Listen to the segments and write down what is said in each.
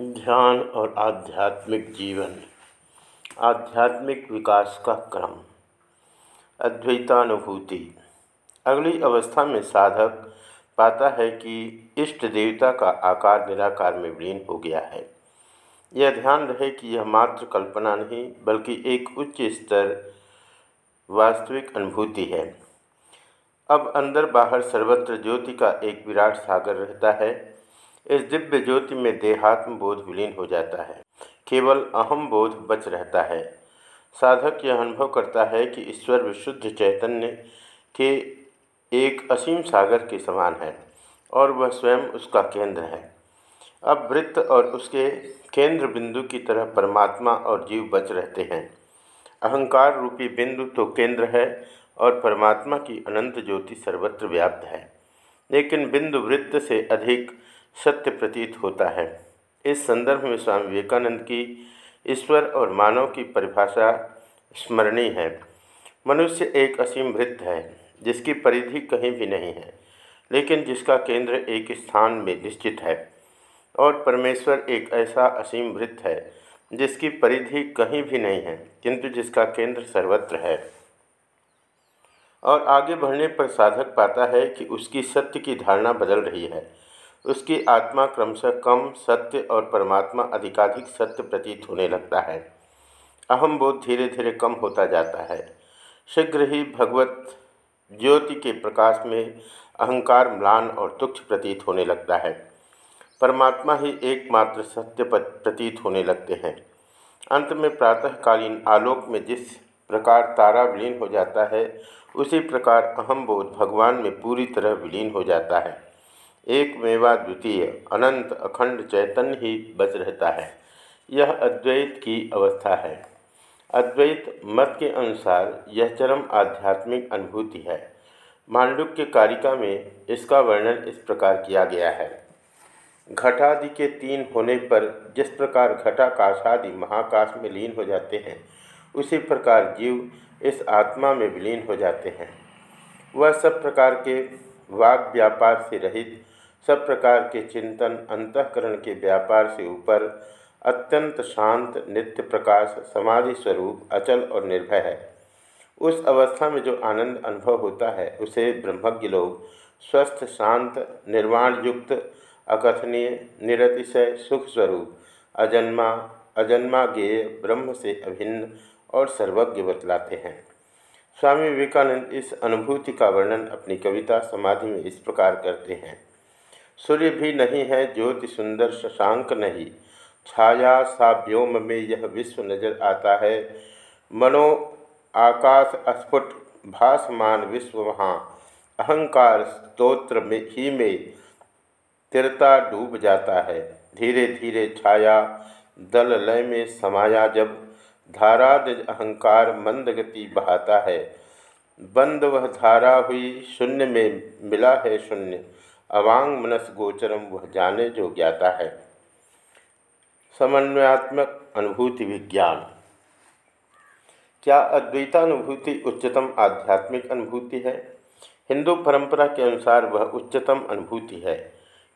ध्यान और आध्यात्मिक जीवन। आध्यात्मिक विकास का क्रम। अद्वैतानुभूति। अगली अवस्था में साधक पाता है कि इष्ट देवता का आकार निराकार में विलीन हो गया है। यह ध्यान रहे कि यह मात्र कल्पना नहीं, बल्कि एक उच्च स्तर वास्तविक अनुभूति है। अब अंदर बाहर सर्वत्र ज्योति का एक विराट सागर रहता है। इस दिव्य ज्योति में देहात्म बोध विलीन हो जाता है। केवल अहम बोध बच रहता है। साधक यह अनुभव करता है कि ईश्वर विशुद्ध चैतन्य के एक असीम सागर के समान है और वह स्वयं उसका केंद्र है। अब वृत्त और उसके केंद्र बिंदु की तरह परमात्मा और जीव बच रहते हैं। अहंकार रूपी बिंदु तो केंद्र है और परमात्मा की अनंत ज्योति सर्वत्र व्याप्त है। लेकिन बिंदु वृत्त से अधिक सत्य प्रतीत होता है। इस संदर्भ में स्वामी विवेकानंद की ईश्वर और मानव की परिभाषा स्मरणीय है। मनुष्य एक असीम वृत्त है, जिसकी परिधि कहीं भी नहीं है, लेकिन जिसका केंद्र एक स्थान में निश्चित है। और परमेश्वर एक ऐसा असीम वृत्त है, जिसकी परिधि कहीं भी नहीं है, किंतु जिसका केंद्र सर्वत्र है। और आगे बढ़ने पर साधक पाता है कि उसकी सत्य की धारणा बदल रही है। उसकी आत्मा क्रमशः कम, सत्य और परमात्मा अधिकाधिक सत्य प्रतीत होने लगता है। अहम बोध धीरे धीरे कम होता जाता है। शीघ्र ही भगवत ज्योति के प्रकाश में अहंकार म्लान और तुक्ष प्रतीत होने लगता है। परमात्मा ही एकमात्र सत्य प्रतीत होने लगते हैं। अंत में प्रातःकालीन आलोक में जिस प्रकार तारा विलीन हो जाता है, उसी प्रकार अहम बोध भगवान में पूरी तरह विलीन हो जाता है। एक मेवा द्वितीय, अनंत अखंड चैतन्य ही बच रहता है। यह अद्वैत की अवस्था है। अद्वैत मत के अनुसार यह चरम आध्यात्मिक अनुभूति है। मांडुक्य कारिका में इसका वर्णन इस प्रकार किया गया है। घटादि के तीन होने पर जिस प्रकार घटाकाशादि महाकाश में लीन हो जाते हैं, उसी प्रकार जीव इस आत्मा में विलीन हो जाते हैं। वह सब प्रकार के वाग व्यापार से रहित सब प्रकार के चिंतन, अंतकरण के व्यापार से ऊपर अत्यंत शांत, नित्य प्रकाश, समाधि स्वरूप, अचल और निर्भय है। उस अवस्था में जो आनंद अनुभव होता है, उसे ब्रह्मज्ञ लोग स्वस्थ, शांत, निर्वाण युक्त, अकथनीय, निरतिशय, सुख स्वरूप, अजन्मा अजन्मा गेय ब्रह्म से अभिन्न और सर्वज्ञ बतलाते हैं। स्वामी विवेकानंद इस अनुभूति का वर्णन अपनी कविता समाधि में इस प्रकार करते हैं। सूर्य भी नहीं है, ज्योति सुंदर शशांक नहीं। छाया सा व्योम में यह विश्व नज़र आता है। मनो आकाश स्फुट भासमान विश्व वहाँ। अहंकार स्तोत्र में ही में तिरता डूब जाता है। धीरे धीरे छाया दल लय में समाया जब धाराद अहंकार मंद गति बहाता है। बंद वह धारा हुई, शून्य में मिला है शून्य। अवांग मनस गोचरम वह जाने जो ज्ञाता है। समन्वयात्मक अनुभूति विज्ञान। क्या अद्वैतानुभूति उच्चतम आध्यात्मिक अनुभूति है? हिंदू परंपरा के अनुसार वह उच्चतम अनुभूति है।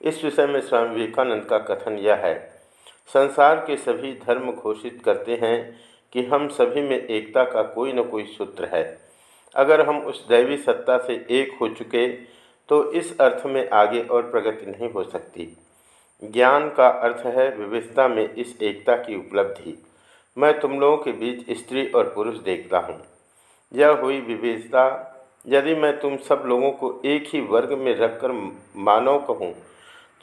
इस विषय में स्वामी विवेकानंद का कथन यह है, संसार के सभी धर्म घोषित करते हैं कि हम सभी में एकता का कोई न कोई सूत्र है। अगर हम उस दैवी सत्ता से एक हो चुके तो इस अर्थ में आगे और प्रगति नहीं हो सकती। ज्ञान का अर्थ है विविधता में इस एकता की उपलब्धि। मैं तुम लोगों के बीच स्त्री और पुरुष देखता हूँ। यह हुई विविधता। यदि मैं तुम सब लोगों को एक ही वर्ग में रखकर मानव कहूँ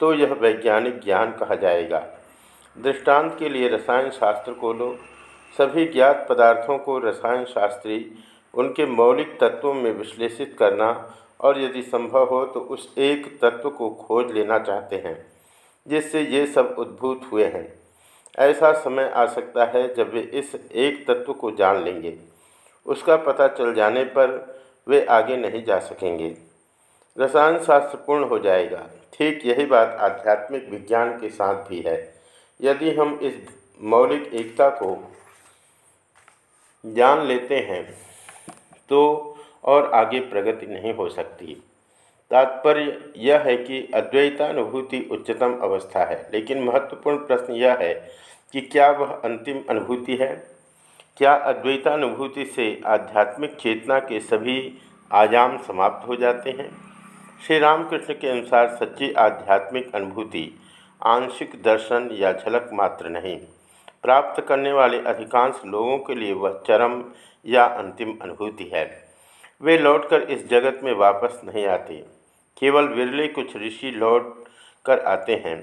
तो यह वैज्ञानिक ज्ञान कहा जाएगा। दृष्टांत के लिए रसायन शास्त्र को लो सभी ज्ञात पदार्थों को रसायन शास्त्री, उनके मौलिक तत्वों में विश्लेषित करना और यदि संभव हो तो उस एक तत्व को खोज लेना चाहते हैं, जिससे ये सब उद्भूत हुए हैं। ऐसा समय आ सकता है जब वे इस एक तत्व को जान लेंगे। उसका पता चल जाने पर वे आगे नहीं जा सकेंगे। रसायन शास्त्र पूर्ण हो जाएगा। ठीक यही बात आध्यात्मिक विज्ञान के साथ भी है। यदि हम इस मौलिक एकता को जान लेते हैं तो और आगे प्रगति नहीं हो सकती। तात्पर्य यह है कि अद्वैतानुभूति उच्चतम अवस्था है, लेकिन महत्वपूर्ण प्रश्न यह है कि क्या वह अंतिम अनुभूति है? क्या अद्वैतानुभूति से आध्यात्मिक चेतना के सभी आयाम समाप्त हो जाते हैं? श्री रामकृष्ण के अनुसार सच्ची आध्यात्मिक अनुभूति आंशिक दर्शन या झलक मात्र नहीं। प्राप्त करने वाले अधिकांश लोगों के लिए वह चरम या अंतिम अनुभूति है। वे लौटकर इस जगत में वापस नहीं आते। केवल विरले कुछ ऋषि लौट कर आते हैं।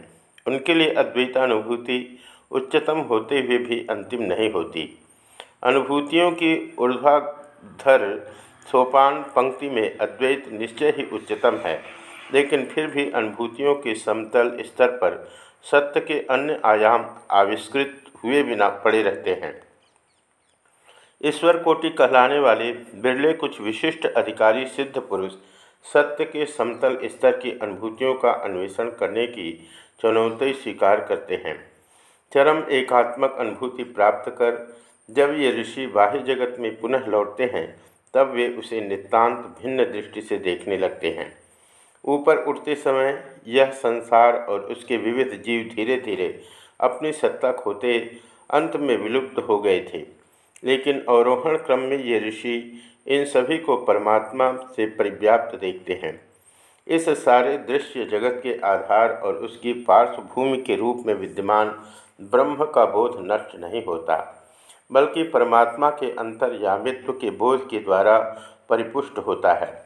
उनके लिए अद्वैतानुभूति उच्चतम होते हुए भी अंतिम नहीं होती। अनुभूतियों की ऊर्ध्वाधर सोपान पंक्ति में अद्वैत निश्चय ही उच्चतम है, लेकिन फिर भी अनुभूतियों के समतल स्तर पर सत्य के अन्य आयाम आविष्कृत हुए बिना पड़े रहते हैं। ईश्वर कोटि कहलाने वाले बिरले कुछ विशिष्ट अधिकारी, सिद्ध पुरुष, सत्य के समतल स्तर की अनुभूतियों का अन्वेषण करने की चुनौती स्वीकार करते हैं। चरम एकात्मक अनुभूति प्राप्त कर, जब ये ऋषि बाह्य जगत में पुनः लौटते हैं, तब वे उसे नितांत भिन्न दृष्टि से देखने लगते हैं। ऊपर उठते समय यह संसार और उसके विविध जीव धीरे धीरे अपनी सत्ता खोते अंत में विलुप्त हो गए थे। लेकिन अवरोहण क्रम में ये ऋषि इन सभी को परमात्मा से परिव्याप्त देखते हैं। इस सारे दृश्य जगत के आधार और उसकी पार्श्वभूमि के रूप में विद्यमान ब्रह्म का बोध नष्ट नहीं होता, बल्कि परमात्मा के अंतर्यामित्व के बोध के द्वारा परिपुष्ट होता है।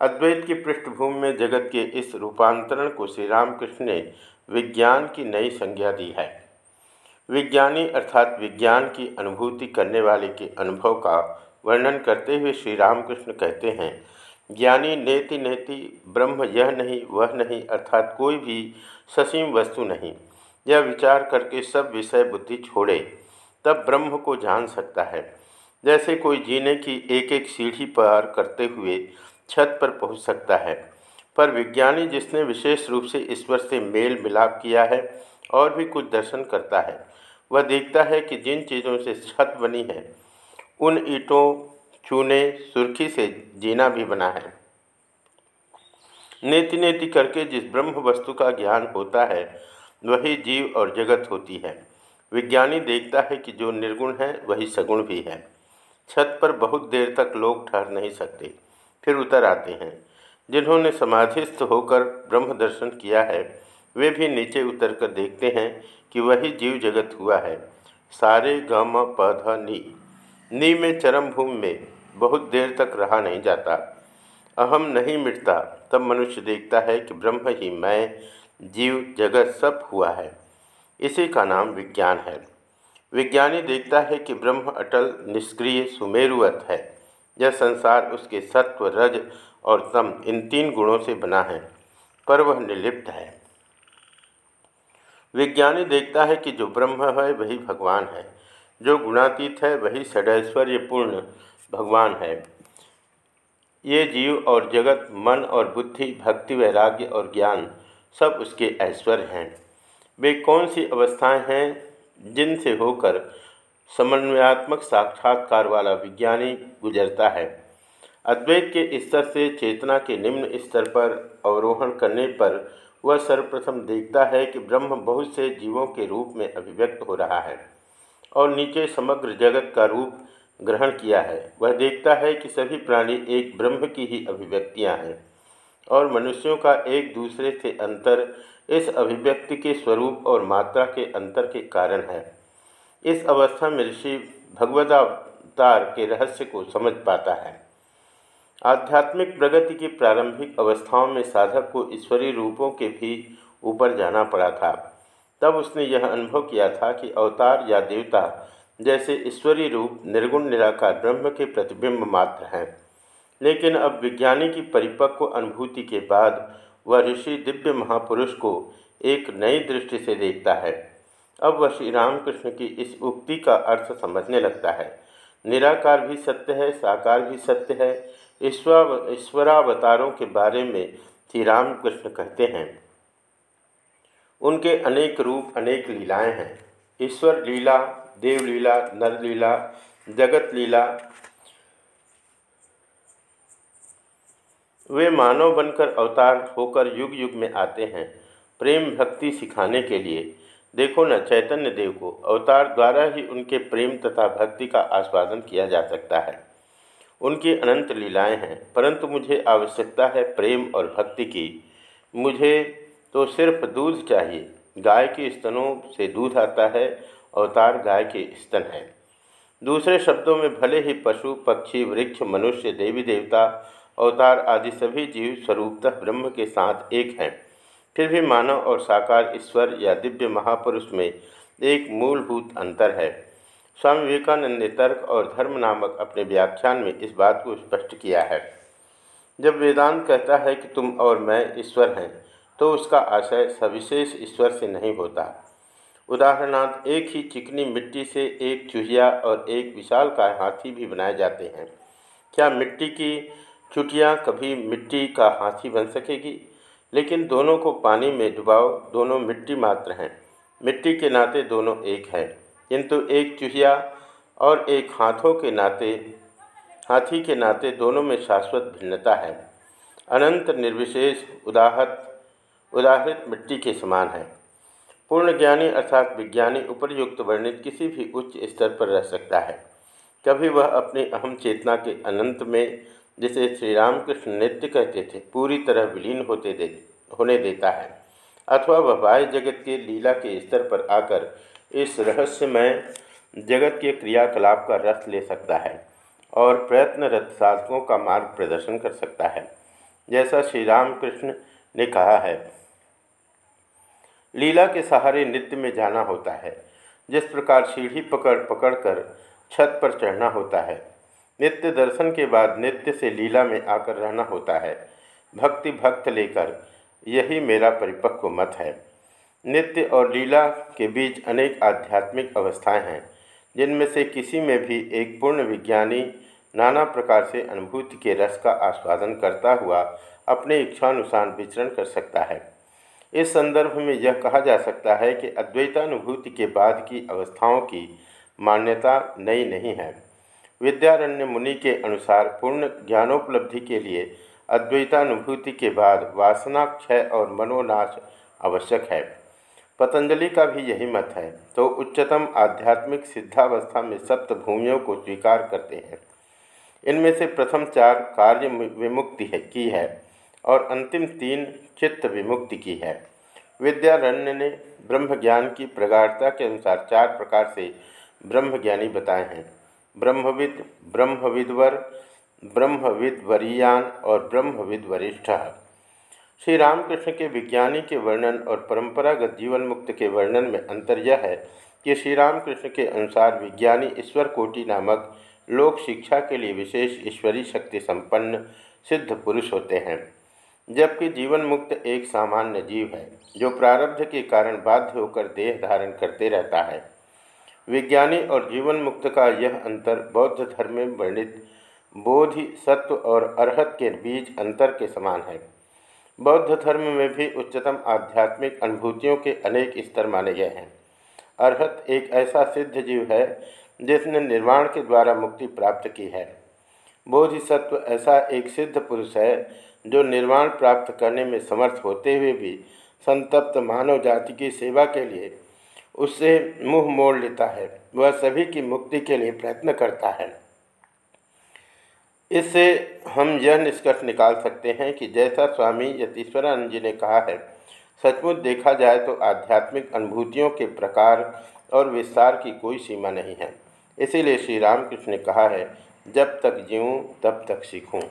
अद्वैत की पृष्ठभूमि में जगत के इस रूपांतरण को श्री रामकृष्ण ने विज्ञान की नई संज्ञा दी है। विज्ञानी अर्थात विज्ञान की अनुभूति करने वाले के अनुभव का वर्णन करते हुए श्री रामकृष्ण कहते हैं, ज्ञानी नेति नेति, ब्रह्म यह नहीं, वह नहीं, अर्थात कोई भी ससीम वस्तु नहीं। यह विचार करके सब विषय बुद्धि छोड़े, तब ब्रह्म को जान सकता है। जैसे कोई जीने की एक एक सीढ़ी पार करते हुए छत पर पहुँच सकता है पर विज्ञानी जिसने विशेष रूप से ईश्वर से मेल मिलाप किया है और भी कुछ दर्शन करता है, वह देखता है कि जिन चीज़ों से छत बनी है, उन ईंटों चूने, सुर्खी से जीना भी बना है। नेति नेति करके जिस ब्रह्म वस्तु का ज्ञान होता है, वही जीव और जगत होती है। विज्ञानी देखता है कि जो निर्गुण है, वही सगुण भी है। छत पर बहुत देर तक लोग ठहर नहीं सकते, फिर उतर आते हैं। जिन्होंने समाधिस्थ होकर ब्रह्म दर्शन किया है, वे भी नीचे उतर कर देखते हैं कि वही जीव जगत हुआ है। सारे गम, पध, नी। नी में चरम भूमि में बहुत देर तक रहा नहीं जाता। अहम नहीं मिटता, तब मनुष्य देखता है कि ब्रह्म ही मैं, जीव, जगत सब हुआ है। इसी का नाम विज्ञान है। विज्ञानी देखता है कि ब्रह्म अटल, निष्क्रिय, सुमेरुवत है। यह संसार उसके सत्व, रज और तम इन तीन गुणों से बना है, पर वह निर्लिप्त है। विज्ञानी देखता है कि जो ब्रह्म है, वही भगवान है। जो गुणातीत है, वही षडैश्वर्यपूर्ण भगवान है। ये जीव और जगत, मन और बुद्धि, भक्ति, वैराग्य और ज्ञान, सब उसके ऐश्वर्य हैं। वे कौन सी अवस्थाएँ हैं, जिनसे होकर समन्वयात्मक साक्षात्कार वाला विज्ञानी गुजरता है? अद्वैत के स्तर से चेतना के निम्न स्तर पर अवरोहण करने पर वह सर्वप्रथम देखता है कि ब्रह्म बहुत से जीवों के रूप में अभिव्यक्त हो रहा है और नीचे समग्र जगत का रूप ग्रहण किया है। वह देखता है कि सभी प्राणी एक ब्रह्म की ही अभिव्यक्तियाँ हैं और मनुष्यों का एक दूसरे से अंतर इस अभिव्यक्ति के स्वरूप और मात्रा के अंतर के कारण है। इस अवस्था में ऋषि भगवदावतार के रहस्य को समझ पाता है। आध्यात्मिक प्रगति की प्रारंभिक अवस्थाओं में साधक को ईश्वरीय रूपों के भी ऊपर जाना पड़ा था। तब उसने यह अनुभव किया था कि अवतार या देवता जैसे ईश्वरीय रूप, निर्गुण, निराकार ब्रह्म के प्रतिबिंब मात्र हैं। लेकिन अब विज्ञानी की परिपक्व अनुभूति के बाद वह ऋषि दिव्य महापुरुष को एक नई दृष्टि से देखता है। अब वह श्री रामकृष्ण की इस उक्ति का अर्थ समझने लगता है। निराकार भी सत्य है, साकार भी सत्य है ईश्वर, ईश्वरावतारों के बारे में श्री रामकृष्ण कहते हैं। उनके अनेक रूप, अनेक लीलाएँ हैं। ईश्वर लीला देवलीला नरलीला जगत लीला, वे मानव बनकर अवतार होकर युग युग में आते हैं प्रेम भक्ति सिखाने के लिए। देखो न, चैतन्य देव को अवतार द्वारा ही उनके प्रेम तथा भक्ति का आस्वादन किया जा सकता है। उनकी अनंत लीलाएँ हैं, परंतु मुझे आवश्यकता है प्रेम और भक्ति की। मुझे तो सिर्फ़ दूध चाहिए। गाय के स्तनों से दूध आता है, अवतार गाय के स्तन है। दूसरे शब्दों में, भले ही पशु, पक्षी, वृक्ष, मनुष्य, देवी, देवता, अवतार आदि सभी जीव स्वरूपतः ब्रह्म के साथ एक हैं, फिर भी मानव और साकार ईश्वर या दिव्य महापुरुष में एक मूलभूत अंतर है। स्वामी विवेकानंद ने तर्क और धर्म नामक अपने व्याख्यान में इस बात को स्पष्ट किया है। जब वेदांत कहता है कि तुम और मैं ईश्वर हैं तो उसका आशय सविशेष ईश्वर से नहीं होता। उदाहरणार्थ, एक ही चिकनी मिट्टी से एक चूहिया और एक विशाल का हाथी भी बनाए जाते हैं। क्या मिट्टी की चुटियाँ कभी मिट्टी का हाथी बन सकेगी? लेकिन दोनों को पानी में डुबाओ, दोनों मिट्टी मात्र हैं। मिट्टी के नाते दोनों एक हैं। किंतु एक चूहिया और एक हाथों के नाते, हाथी के नाते दोनों में शाश्वत भिन्नता है। अनंत निर्विशेष उदाहत, उदाहरित मिट्टी के समान है। पूर्ण ज्ञानी अर्थात विज्ञानी उपरयुक्त वर्णित किसी भी उच्च स्तर पर रह सकता है। कभी वह अपनी अहम चेतना के अनंत में, जिसे श्री रामकृष्ण नृत्य कहते थे, पूरी तरह विलीन होते दे, होने देता है, अथवा वह बाह्य जगत के लीला के स्तर पर आकर इस रहस्यमय जगत के क्रियाकलाप का रस ले सकता है और प्रयत्नरत साधकों का मार्ग प्रदर्शन कर सकता है। जैसा श्री रामकृष्ण ने कहा है, लीला के सहारे नित्य में जाना होता है। जिस प्रकार सीढ़ी पकड़ पकड़ कर छत पर चढ़ना होता है, नित्य दर्शन के बाद नित्य से लीला में आकर रहना होता है। भक्ति भक्त लेकर यही मेरा परिपक्व मत है। नित्य और लीला के बीच अनेक आध्यात्मिक अवस्थाएँ हैं, जिनमें से किसी में भी एक पूर्ण विज्ञानी नाना प्रकार से अनुभूति के रस का आस्वादन करता हुआ अपने इच्छानुसार विचरण कर सकता है। इस संदर्भ में यह कहा जा सकता है कि अद्वैतानुभूति के बाद की अवस्थाओं की मान्यता नई नहीं है। विद्यारण्य मुनि के अनुसार पूर्ण ज्ञानोपलब्धि के लिए अद्वैतानुभूति के बाद वासना क्षय और मनोनाश आवश्यक है। पतंजलि का भी यही मत है। तो उच्चतम आध्यात्मिक सिद्धावस्था में सप्त भूमियों को स्वीकार करते हैं। इनमें से प्रथम चार कार्य विमुक्ति है, की है, और अंतिम तीन चित्त विमुक्ति की है। विद्यारण्य ने ब्रह्म ज्ञान की प्रगाढ़ता के अनुसार चार प्रकार से ब्रह्मज्ञानी बताए हैं। ब्रह्मविद, ब्रह्मविद्वर ब्रह्मविद वरीयान और ब्रह्मविद वरिष्ठ श्री रामकृष्ण के विज्ञानी के वर्णन और परंपरागत जीवन मुक्त के वर्णन में अंतर यह है कि श्री रामकृष्ण के अनुसार विज्ञानी ईश्वर कोटि नामक लोक शिक्षा के लिए विशेष ईश्वरीय शक्ति संपन्न सिद्ध पुरुष होते हैं, जबकि जीवन मुक्त एक सामान्य जीव है, जो प्रारब्ध के कारण बाध्य होकर देह धारण करते रहता है। विज्ञानी और जीवन मुक्त का यह अंतर बौद्ध धर्म में वर्णित बोधि, सत्व और अरहत के बीच अंतर के समान है। बौद्ध धर्म में भी उच्चतम आध्यात्मिक अनुभूतियों के अनेक स्तर माने गए हैं। अरहत एक ऐसा सिद्ध जीव है, जिसने निर्वाण के द्वारा मुक्ति प्राप्त की है। बोधिसत्व ऐसा एक सिद्ध पुरुष है, जो निर्वाण प्राप्त करने में समर्थ होते हुए भी संतप्त मानव जाति की सेवा के लिए उससे मुँह मोड़ लेता है। वह सभी की मुक्ति के लिए प्रयत्न करता है। इससे हम यह निष्कर्ष निकाल सकते हैं कि जैसा स्वामी यतीश्वरानंद जी ने कहा है, सचमुच देखा जाए तो आध्यात्मिक अनुभूतियों के प्रकार और विस्तार की कोई सीमा नहीं है। इसीलिए श्री रामकृष्ण ने कहा है, जब तक जीऊँ, तब तक सीखूँ।